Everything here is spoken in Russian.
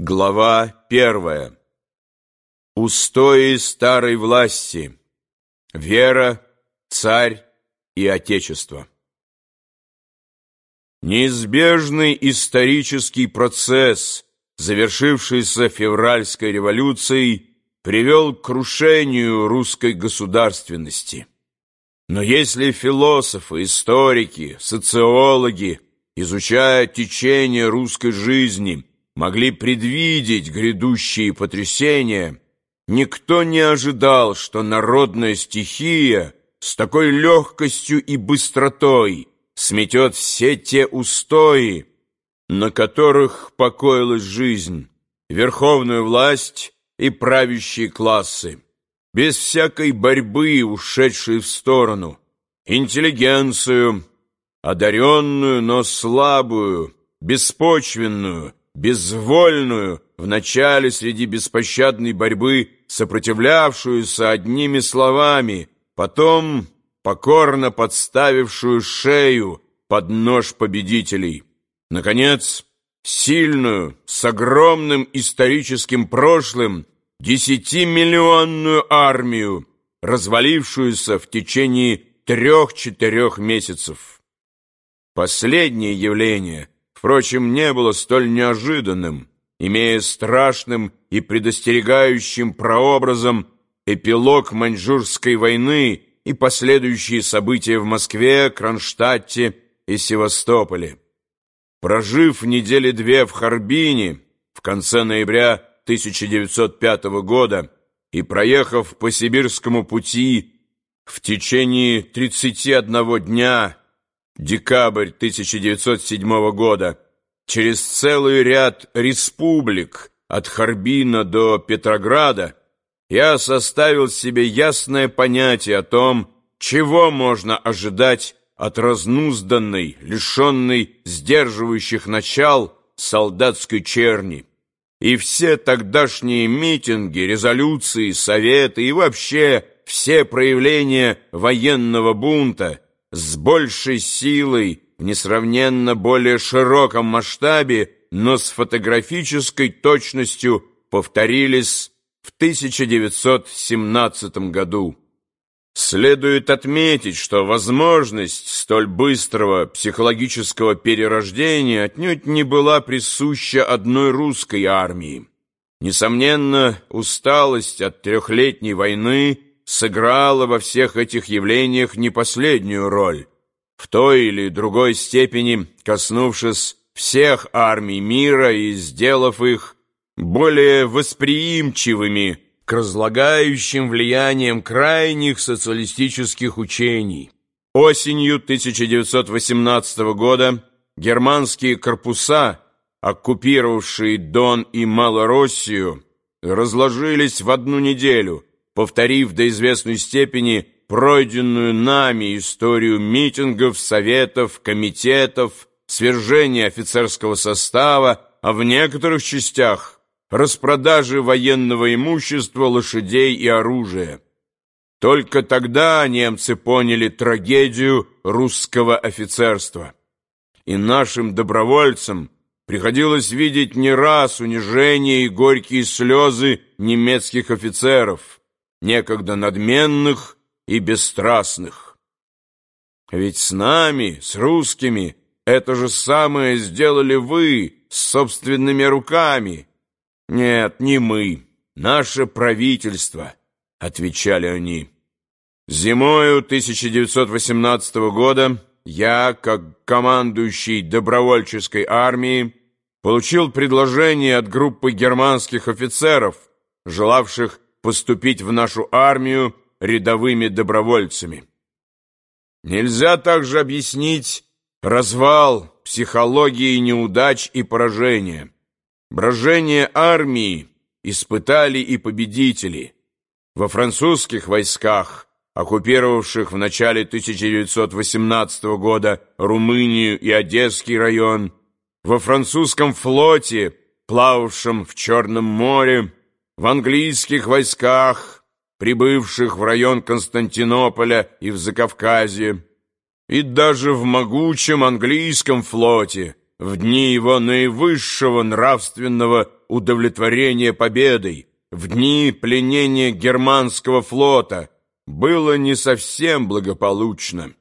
Глава первая. Устои старой власти. Вера, царь и отечество. Неизбежный исторический процесс, завершившийся февральской революцией, привел к крушению русской государственности. Но если философы, историки, социологи, изучая течение русской жизни, могли предвидеть грядущие потрясения, никто не ожидал, что народная стихия с такой легкостью и быстротой сметет все те устои, на которых покоилась жизнь, верховную власть и правящие классы, без всякой борьбы, ушедшей в сторону, интеллигенцию, одаренную, но слабую, беспочвенную, безвольную, вначале среди беспощадной борьбы, сопротивлявшуюся одними словами, потом покорно подставившую шею под нож победителей. Наконец, сильную, с огромным историческим прошлым, десятимиллионную армию, развалившуюся в течение трех-четырех месяцев. Последнее явление – впрочем, не было столь неожиданным, имея страшным и предостерегающим прообразом эпилог Маньчжурской войны и последующие события в Москве, Кронштадте и Севастополе. Прожив недели две в Харбине в конце ноября 1905 года и проехав по сибирскому пути в течение 31 дня декабрь 1907 года, через целый ряд республик от Харбина до Петрограда, я составил себе ясное понятие о том, чего можно ожидать от разнузданной, лишенной сдерживающих начал солдатской черни. И все тогдашние митинги, резолюции, советы и вообще все проявления военного бунта – с большей силой, в несравненно более широком масштабе, но с фотографической точностью повторились в 1917 году. Следует отметить, что возможность столь быстрого психологического перерождения отнюдь не была присуща одной русской армии. Несомненно, усталость от трехлетней войны – сыграла во всех этих явлениях не последнюю роль, в той или другой степени коснувшись всех армий мира и сделав их более восприимчивыми к разлагающим влияниям крайних социалистических учений. Осенью 1918 года германские корпуса, оккупировавшие Дон и Малороссию, разложились в одну неделю – повторив до известной степени пройденную нами историю митингов, советов, комитетов, свержения офицерского состава, а в некоторых частях распродажи военного имущества, лошадей и оружия. Только тогда немцы поняли трагедию русского офицерства. И нашим добровольцам приходилось видеть не раз унижение и горькие слезы немецких офицеров, некогда надменных и бесстрастных. Ведь с нами, с русскими, это же самое сделали вы с собственными руками. Нет, не мы, наше правительство, отвечали они. Зимою 1918 года я, как командующий добровольческой армией, получил предложение от группы германских офицеров, желавших поступить в нашу армию рядовыми добровольцами. Нельзя также объяснить развал психологии неудач и поражения. Брожение армии испытали и победители. Во французских войсках, оккупировавших в начале 1918 года Румынию и Одесский район, во французском флоте, плававшем в Черном море, в английских войсках, прибывших в район Константинополя и в Закавказье, и даже в могучем английском флоте, в дни его наивысшего нравственного удовлетворения победой, в дни пленения германского флота, было не совсем благополучно.